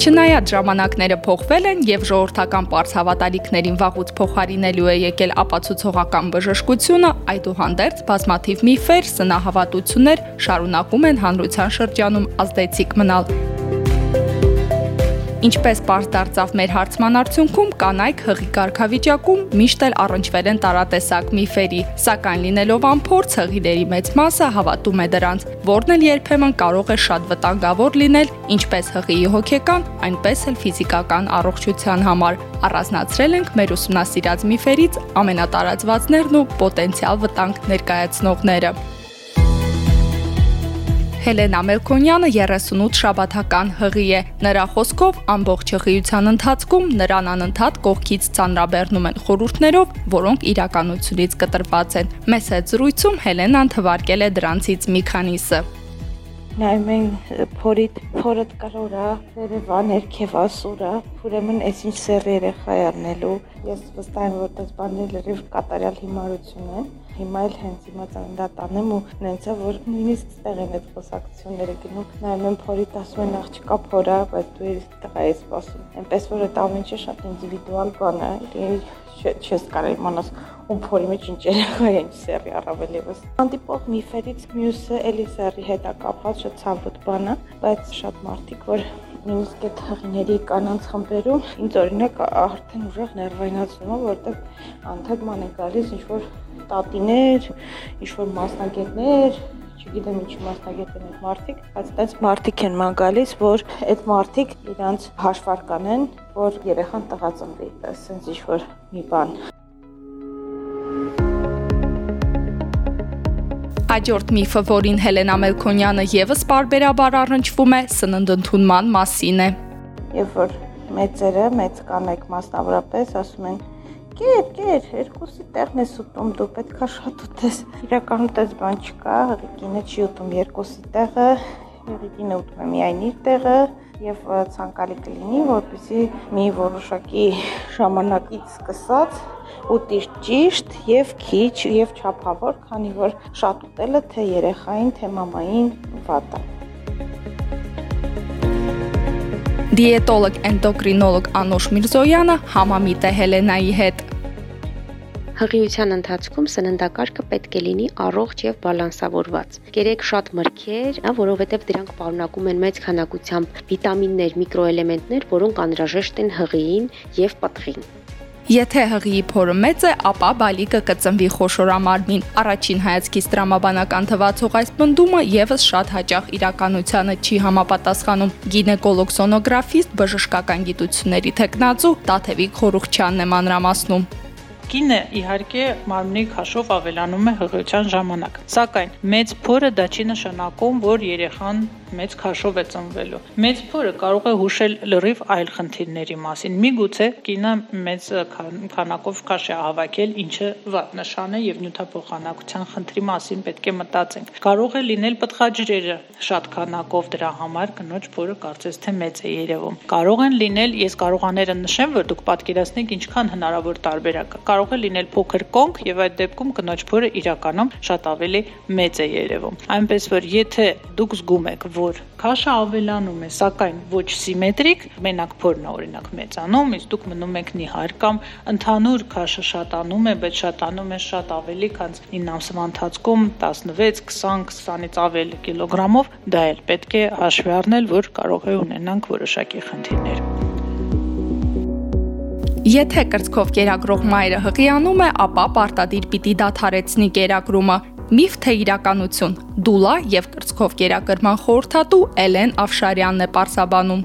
Չնայած ժամանակները փոխվել են եւ ժողովրդական པարզ հավատալիքներին վաղուց փոխարինելու է եկել ապացուցողական բժշկությունը, այդուհանդերձ բազմաթիվ միֆեր, սնահավատություններ շարունակում են հանրության շրջանում ազդեցիկ մնալ։ Ինչպես པարզ դարձավ մեր հարցման արդյունքում, կանայք հղի կարգավիճակում միշտ էլ առնչվել են տարատեսակ միֆերի, սակայն լինելով անփորձ հղիների մեծ մասը հավատում է դրանց, որն էլ երբեմն կարող է շատ վտանգավոր լինել ինչպես հղիի հոգեկան, այնպես էլ ֆիզիկական առողջության համար։ Առանձնացրել ենք մեր ուսումնասիրած միֆերից ամենատարածվածներն ու պոտենցիալ վտանգ ներկայացնողները։ Հելենա Մելքոնյանը 38 շաբաթական հղի է։ Նրա խոսքով ամբողջ հղիության ընթացքում նրան անընդհատ կողքից ծանրաբեռնում են խորհուրդներով, որոնք իրականությունից կտրված են։ Մեծ հետ զրույցում Հելենան թվարկել է դրանցից մի քանիսը նայում են փորիդ փորդ կարորա վերևա ներքևա սուրա ուրեմն այս ինչ սեր երեխա առնելու ես վստահ եմ որ դες բաներ լրիվ կատարյալ հիմարություն են հիմա էլ հենց հիմա ծննդատանեմ ու նենց է որ նույնիսկ ստեղ են այդ խոսակցությունները գնում նայում են փորիդ ասում են աղջկա փորա բայց դու ես տղա ես սպասում այնպես որ այդ ամեն ինչը շատ ինդիվիդուալ բան է չես կարող իմանաս ում փորի մեջ ինչ երեխա է ինչ սերի առավել եւս հանդիպող միֆերից մյուսը էլի սերի հետ է կապված շատ ցավոտ բան է բայց շատ մարդիկ որ նույնիսկ այդ հղիների կանանց խմբերում ինձ օրինակ արդեն ուժեղ ներվայնացնում է որտեղ անդադման է գալիս ինչ որ տատիներ, ինչ որ մասնագետներ, չգիտեմ ինչի մասնագետ են այդ մարդիկ, բայց այդպես մարդիկ են ման գալիս, որ այդ մարդիկ իրանց հաշվարկ անեն, որ երեխան տղա ծնվի, ասենց ինչ որ մի բան։ Հաջորդ միֆը, որին Հելենա Մելքոնյանը եւս բարբերաբար առնչվում է, սննդընդունման մասին է։ Երբ որ մեծերը, մեծ կանայք մասնավորապես ասում են Կեր, կեր, երկուսի տեղն ես ուտում, դու պետքա շատ ուտես։ Իրականում դες բան չկա, հղիկինը չի ուտում երկուսի տեղը, հղիկինը ուտում է միայն իր տեղը, եւ ցանկալի կլինի, որպեսզի մի որոշակի ժամանակից սկսած ուտիշ ճիշտ եւ քիչ եւ չափավոր, քանի որ շատ ուտելը թե երեխային, թե մամային վատ է։ Դիետոլոգ էնդոկրինոլոգ Անոշ Միրզոյանը համամիտ է Հելենայի հետ։ Հղիության ընթացքում սննդակարգը պետք է լինի առողջ եւ բալանսավորված։ Կերեք շատ մրգեր, որովհետեւ դրանք պարունակում են մեծ քանակությամբ վիտամիններ, միկրոէլեմենտներ, որոնք անհրաժեշտ են հղիին եւ պտղին։ Եթե հղիի փորը մեծ է, ապա բալիկը կծնվի խոշորամարմին։ Առաջին հայացքից տրամաբանական թվացող այս պնդումը եւս շատ հաճախ իրականությանը չի համապատասխանում։ Գինեկոլոգ սոնոգրաֆիստ բժշկական գիտությունների տեխնացու Տաթևիկ Խորուխչյանն է մանրամասնում։ Կինը իհարկե մարմնի քաշով ավելանում է հղիության ժամանակ։ Սակայն մեծ փորը դա չի նշանակում, որ երեխան մեծ քաշով է ծնվելու։ Մեծ փորը կարող է հուշել լրիվ այլ խնդիրների մասին։ Միգուցե կինը մեծ քանակով քաշ է հավաքել, ինչը վատ նշան է եւ նյութափոխանակության խնդրի մասին պետք է մտածենք։ Կարող է լինել պտղաջրերը շատ քանակով դրա համար կնոջ փորը կարծես թե մեծ է երևում։ Կարող են լինել, ես կարողաները նշեմ, որ դուք պատկերացնեք ինչքան հնարավոր տարբերակ կա կարող է լինել փոքր կոնք եւ այդ դեպքում կնոջ փորը իրականում շատ ավելի մեծ է երևում։ Այնպես որ եթե դուք զգում եք, որ քաշը ավելանում է, սակայն ոչ սիմետրիկ, մենակ փորն է օրինակ մեծանում, իսկ դուք մնում եք նիհար կամ ընդհանուր քաշը շատանում է, բայց շատանում է շատ ավելի, քան 9 ամսվա ընթացքում 16, 20, 20-ից ավել կիլոգրամով, դա էլ պետք է հաշվի առնել, որ կարող է ունենանք որոշակի խնդիրներ։ Եթե կրծքով կերակրող մայրը հղիանում է, ապա պարտադիր պիտի դադարեցնի կերակրումը։ Միֆ թե իրականություն։ Դուլա եւ կրծքով կերակրման խորհրդատու Էլեն Ավշարյանն է պարսաբանում։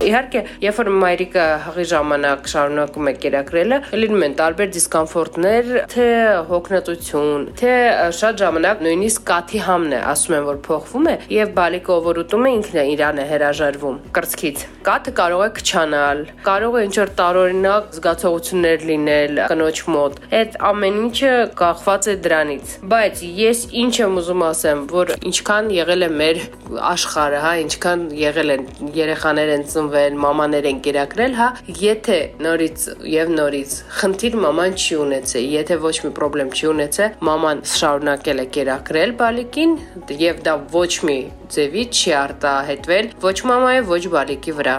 Իհարկե, երբ որ մայրիկը հղի ժամանակ շարունակում է կերակրելը, լինում են տարբեր դիսկոմֆորտներ, թե հոգնածություն, թե շատ ժամանակ նույնիսկ կաթի համն է, ասում են, որ փոխվում է, եւ բալիկը ով ուտում է ինքն է իրան է հրաժարվում կրծքից։ Կաթը կարող է քչանալ, կարող է ինչ-որ տարօրինակ զգացողություններ լինել կնոջ մոտ։ Այդ ամեն ինչը կախված է դրանից։ Բայց ես ինչ եմ ուզում ասեմ, որ ինչքան եղել է մեր աշխարհը, հա, ինչքան եղել են երեխաներ են ծնվել ծնվել, մամաներ են կերակրել, հա, եթե նորից եւ նորից խնդիր մաման չի ունեցել, եթե ոչ մի խնդրեմ չի ունեցել, մաման շարունակել է կերակրել բալիկին եւ դա ոչ մի ձևի չի արտահայտվել ոչ մամայի, ոչ բալիկի վրա։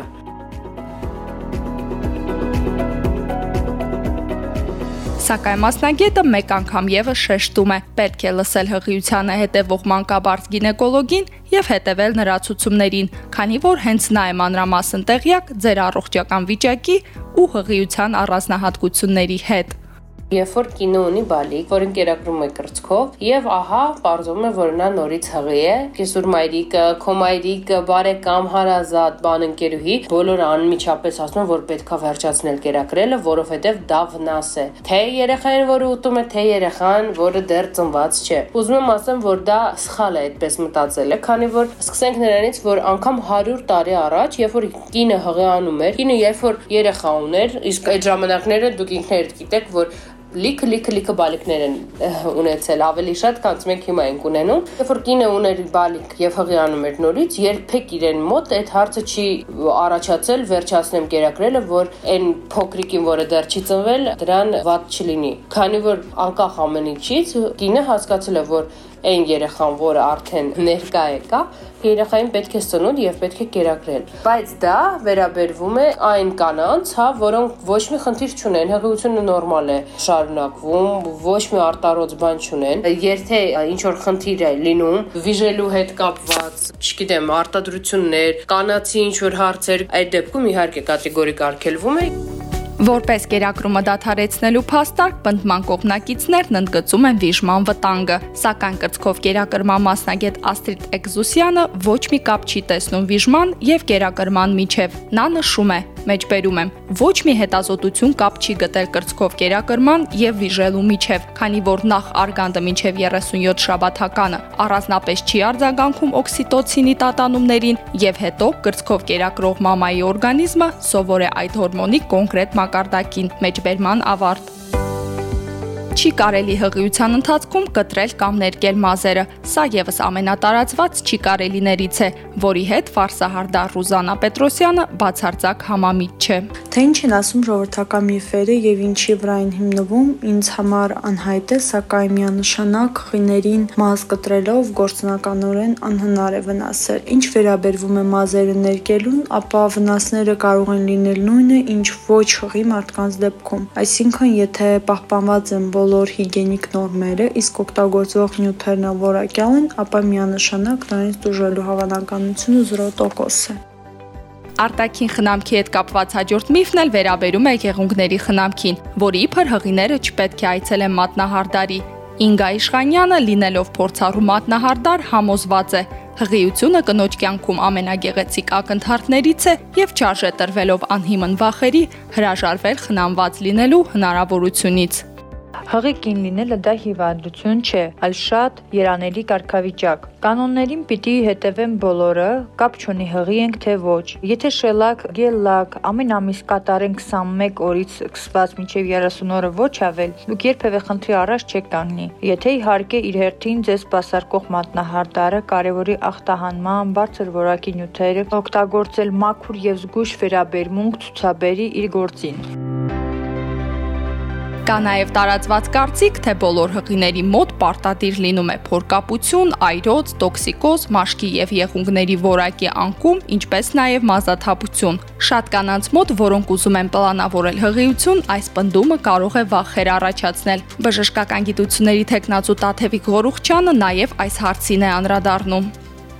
Սակայն մասնագետը մեկ անգամ եւս շեշտում է. պետք է լսել հղիությանը հետևող մանկաբարձ գինեկոլոգին եւ հետեւել նրա ցուցումներին, քանի որ հենց նա է մանրամասն տեղյակ ձեր առողջական վիճակի ու հղիության առանձնահատկությունների հետ երբ որ կինը ունի բալիկ, որին կերակրում է կրծքով, եւ ահա ողջում է, որ նա նորից հղի է, կեսուր մայրիկը, քո մայրիկը, բարեկամ, հարազատ, բան ընկերուհի, բոլորը անմիջապես ասում են, որ պետքա վերջացնել կերակրելը, որովհետեւ դա վնաս է։ Թե երեխային, որը ուտում է, թե երեխան, որը դեռ ծնված չէ։ Ուզում եմ ասեմ, որ դա սխալ է այդպես մտածելը, քանի որ սկսենք նրանից, որ անգամ 100 տարի առաջ, երբ որ կինը հղիանում էր, կինը երբ որ երեխա ուներ, իսկ այդ ժամանակները դուք ինքներդ գիտեք, որ լիքը լիքը լիքը բալիկներ են ունեցել, ավելի շատ, քան մենք հիմա ենք ունենում։ Երբ որ կինը ուներ բալիկ եւ հղիանում էր նորից, երբեք իրեն մոտ այդ հարցը չի առաջացել վերջացնեմ կերակրելը, որ այն փոքրիկին, որը դեռ չի ծնվել, դրան վատ չլինի։ Քանի որ անկախ ամեն ինչից կինը հասկացել է, որ այն երեխան, որը արդեն ներկա է կա, երեխային պետք է սնունդ եւ պետք է կերակրել։ Բայց դա վերաբերվում է այն կանանց, հա, որոնք ոչ մի խնդիր չունեն, հղիությունը նորմալ է շարունակվում, ոչ մի արտարոց բան չունեն։ Եթե ինչ որ խնդիր է լինում, վիժելու հետ կապված, չգիտեմ, արտադրություններ, կանացի ինչ որ հարցեր, այդ դեպքում իհարկե կատեգորիկ արգելվում է։ Որպես կերակրումը դադարեցնելու փաստարկ բնդման կողմնակիցներն ընդգծում են վիժման վտանգը, սակայն կրծքով կերակրման մասնագետ Աստրիդ Էկզուսյանը ոչ մի կապ չի տեսնում վիժման եւ կերակրման միջև։ Նա նշում է. Մեջբերում եմ, ոչ մի հետազոտություն կապ չի գտել կրծքով կերակրման եւ վիժելու միջև, քանի որ նախ արգանդը մինչև 37 շաբաթականը առանձնապես չի արձագանքում օքսիտոցինի տատանումներին եւ հետո կրծքով կերակրող մամայի օրգանիզմը սովոր է այդ հորմոնի կոնկրետ մակարդակին մեջբերման ավարտ չի կարելի հղիության ընթացքում կտրել կամ ներկել մազերը։ Սա եւս ամենատարածված չի կարելիներից է, որի հետ ֆարսահարդար Ռուզանա Պետրոսյանը բացարձակ համամիտ չէ։ Թե ինչ են ասում ժողովրդական միֆերը եւ ինչի վրա են հիմնվում, ինձ համար անհայտ է, սակայն միանշանակ խիներին մազ կտրելով գործնականորեն անհնար է վնասել։ Ինչ վերաբերվում է մազերը ներկելուն, ապա վնասները կարող են լինել նույնը, ինչ ոչ հղի մարդկանց դեպքում։ Այսինքն, եթե պահպանված են բոլոր հիգիենիկ նորմերը, իսկ օգտագործվող նյութերն որակյալ են, ապա միանշանակ նրանից դժվարելու հավանականությունը 0% է։ Արտաքին խնամքի հետ կապված հաջորդ միֆն էլ վերաբերում է եղունգների խնամքին, որի իբր հղիները չպետք է այցելեն մատնահարդարի։ Ինգա Իշխանյանը լինելով փորձառու մատնահարդար համոզված է, հղիությունը կնոջ կյանքում ամենագեղեցիկ ակնթարթներից է եւ չարժե տրվելով անհիմն վախերի հրաժարվել խնամված լինելու հնարավորությունից։ Հղի կին լինելը դա հիվանդություն չէ, այլ շատ երանելի կարգավիճակ։ Կանոններին պիտի հետևեն բոլորը, կապ չունի հղի ենք թե ոչ։ Եթե շելակ, գելլակ, ամեն ամիս կատարեն 21 օրից սկսված մինչև 30 օրը ոչ ավել, դուք երբևէ խնդրի առաջ չեք կանգնի։ Եթե իհարկե իր հերթին ձեզ սպասարկող մատնահարդարը կարևորի ախտահանման, բարձր որակի նյութերը օգտագործել մաքուր եւ զգույշ վերաբերմունք ցուցաբերի իր գործին։ Կա նաև տարածված կարծիք, թե բոլոր հղիների մոտ պարտադիր լինում է փորկապություն, այրոց, տոքսիկոզ, մաշկի եւ եղունգների որակի անկում, ինչպես նաև մազաթափություն։ Շատ կանանց մոտ, որոնք ուզում են պլանավորել հղիություն, այս պնդումը կարող է վախեր առաջացնել։ Բժշկական գիտությունների տեխնացու Տաթևիկ Գորուխչյանը նաև այս հարցին է անդրադառնում։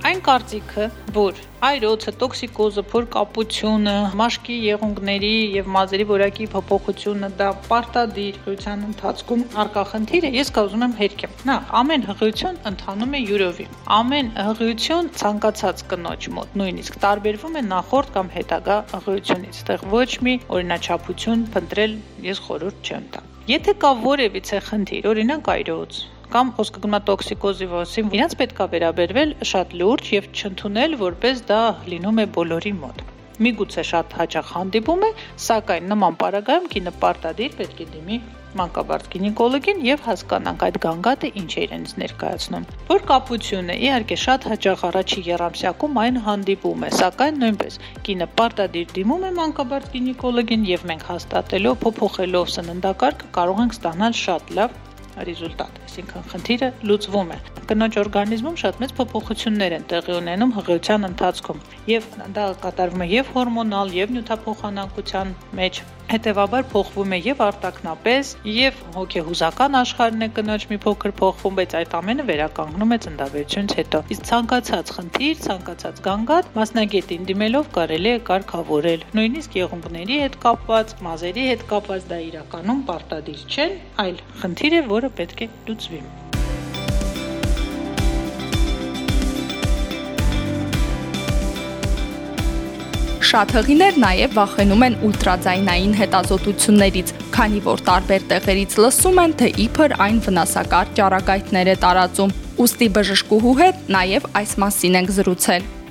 Այն կարծիքը, որ այրոցը, տոքսիկոզը, փորկապությունը, մաշկի եղունգների եւ մազերի որակի փոփոխությունը դա պարտադիր հղիության ընթացքում արկա խնդիր է։ Ես կա ուզում եմ հերքեմ։ Նախ ամեն հղիություն ընթանում է յուրովի։ Ամեն հղիություն ցանկացած կնոջ մոտ նույնիսկ տարբերվում է նախորդ կամ հետագա հղիությունից։ Այդտեղ ոչ մի օրինաչափություն փնտրել ես խորհուրդ չեմ տա։ Եթե կա որևիցե խնդիր, օրինակ այրոց, կամ խոսքը է տոքսիկոզի մասին, իրանց պետքա վերաբերվել շատ լուրջ եւ չընդունել, որպես դա լինում է բոլորի մոտ։ Միգուցե շատ հաճախ հանդիպում է, սակայն նման պարագայում կինը պարտադիր պետք է դիմի մանկաբարձ գինեկոլոգին եւ հասկանանք այդ գանգատը ինչ է իրենից ներկայացնում։ Որ կապությունը իհարկե շատ հաճախ առաջի երամսյակում այն հանդիպում է, սակայն նույնպես կինը պարտադիր դիմում է մանկաբարձ գինեկոլոգին եւ մենք հաստատելով փոփոխելով սննդակարգը կարող ենք ստանալ շատ լավ ռեզուլտատ, այսինքն խնդիրը լուծվում է։ Կնոջ օրգանիզմում շատ մեծ փոփոխություններ են տեղի ունենում հղիության ընթացքում, եւ դա կատարվում է եւ հորմոնալ, եւ նյութափոխանակության մեջ, Հետևաբար փոխվում է եւ արտակնապես, եւ հոգեհուզական աշխարհն է կնոջ մի փոքր փոխվում, բայց այդ ամենը վերականգնում է ծննդաբերությունից հետո։ Իսկ ցանկացած խնդիր, ցանկացած գանգատ մասնագետին դիմելով կարելի է կարգավորել։ Նույնիսկ եղունգների հետ կապված, մազերի հետ կապված դա իրականում պարտադիր չեն, այլ խնդիր է, որը պետք է լուծվի։ Շատ հղիներ նաև վախենում են ուլտրաձայնային հետազոտություններից, քանի որ տարբեր տեղերից լսում են, թե իբր այն վնասակար ճառագայթներ է տարածում։ Ոստի բժշկուհու հետ նաև այս մասին ենք զրուցել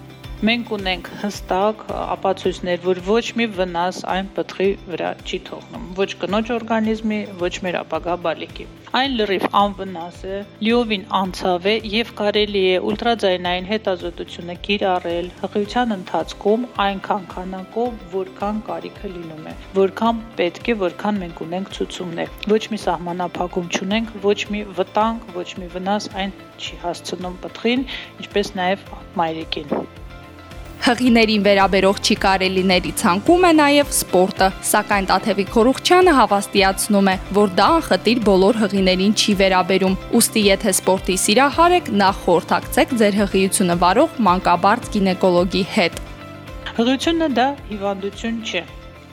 մենք ունենք հստակ ապացույցներ, որ ոչ մի վնաս այն պտղի վրա չի թողնում, ոչ կնոջ օրգանիզմի, ոչ մեր ապագա բալիկի։ Այն լրիվ անվնաս է, լիովին անցավ է եւ կարելի է ուլտրաձայնային հետազոտությունը կիրառել հղիության ընթացքում այնքան քանակով, որքան կարիքը լինում է, որքան պետք է, որքան մենք ունենք ցուցումներ։ Ոչ մի սահմանափակում չունենք, ոչ մի վտանգ, ոչ մի վնաս այն չի հասցնում պտղին, ինչպես նաեւ մայրիկին։ Հղիներին վերաբերող չի կարելիների ցանկում է նաև սպորտը, սակայն Տաթևիկ Խորուխչյանը հավաստիացնում է, որ դա անխտիր բոլոր հղիներին չի վերաբերում։ Ոստի եթե սպորտի սիրահար եք, նախ խորհրդակցեք ձեր հղիությունը վարող մանկաբարձ գինեկոլոգի հետ։ Հղիությունը դա հիվանդություն չէ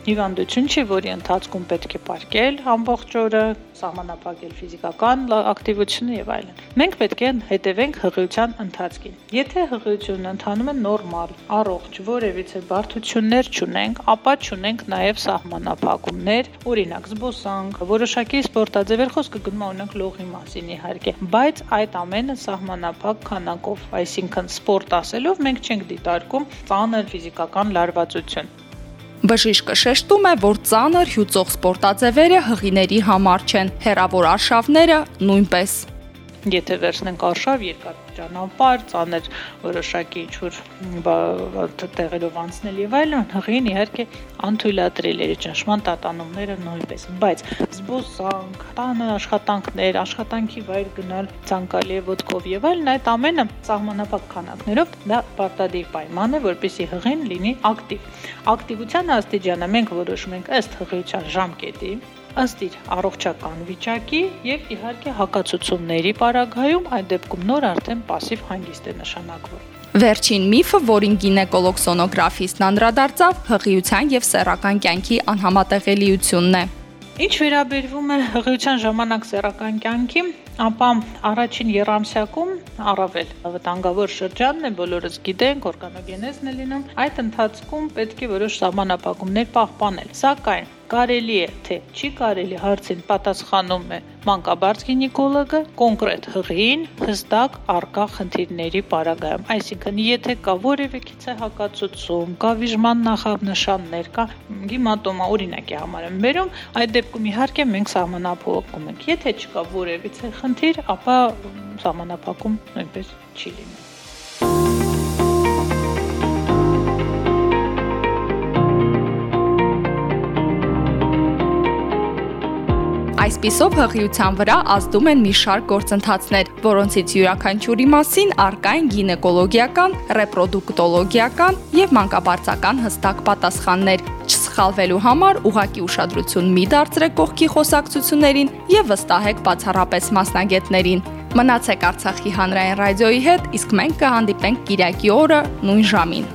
հիվանդություն չի, որի ընթացքում պետք է ապարկել ամբողջ օրը, սահմանափակել ֆիզիկական ակտիվությունը եւ այլն։ Մենք պետք է հետևենք հղիության ընթացքին։ Եթե հղիությունը ընթանում է նորմալ, առողջ, որևիցե բարդություններ չունենք, ապա չունենք նաեւ սահմանափակումներ, օրինակ զբոսանք, որոշակի սպորտաձևեր խոսքը գնում է օրինակ լողի մասին իհարկե, բայց այդ ամենը սահմանափակ քանակով, այսինքն սպորտ ասելով մենք չենք դիտարկում ծանր ֆիզիկական լարվածություն Բժիշկը շեշտում է, որ ծանր հյուծող սպորտաձևերը հղիների համար չեն, հերավոր արշավները նույնպես։ Եթե վերցնենք արշավ երկար ճանապարհ, ծանր որոշակի ինչ-որ տեղերով անցնել եւ այլն, հղին իհարկե անթույլատրել է ճնշման տատանումները նույնպես, բայց զբոսանք, տանը աշխատանքներ, աշխատանքի վայր գնալ ցանկալի է ոդկով եւ այլն, այդ ամենը սահմանափակ քանակներով դա պարտադիր պայման է, որպեսզի հղին լինի ակտիվ։ Ակտիվության աստիճանը մենք որոշում ենք ըստ հղիության ժամկետի, ըստ իր առողջական վիճակի եւ իհարկե հակացությունների պարագայում այդ դեպքում նոր արդեն пассив հանգիստ է նշանակվում։ Վերջին միֆը, որին գինեկոլոգ սոնոգրաֆիստն անդրադարձավ, հղիության եւ սեռական կյանքի անհամատեղելիությունն է։ Ինչ վերաբերվում է հղիության ժամանակ սեռական կյանքի, ապա առաջին երամսյակում առավել վտանգավոր շրջանն է, բոլորս գիտենք, օրգանոգենեզն է լինում, այդ ընթացքում պետք է որոշ սահմանափակումներ պահպանել։ Սակայն կարելի է, թե չի կարելի հարցին պատասխանում է մանկաբարձ գինեկոլոգը կոնկրետ հղին հստակ արկա խնդիրների պարագայում։ Այսինքն, եթե կա որևէ քիչ հակացուցում, կա վիժման նախանշաններ, կա գիմատոմա օրինակի համար եմ վերում, այդ դեպքում իհարկե մենք սահմանափակում ենք։ Եթե չկա որևիցե խնդիր, ապա սահմանափակում նույնպես չի լինի։ Այսպիսով հղիության վրա ազդում են մի շարք գործընթացներ, որոնցից յուրաքանչյուրի մասին առկա են գինեկոլոգիական, ռեպրոդուկտոլոգիական եւ մանկաբարձական հստակ պատասխաններ։ Չսխալվելու համար ուղակի ուշադրություն մի դարձրեք կողքի խոսակցություններին եւ վստահեք բացառապես մասնագետներին։ Մնացեք Արցախի հանրային ռադիոյի հետ, իսկ մենք կհանդիպենք Կիրակի օրը նույն ժամին։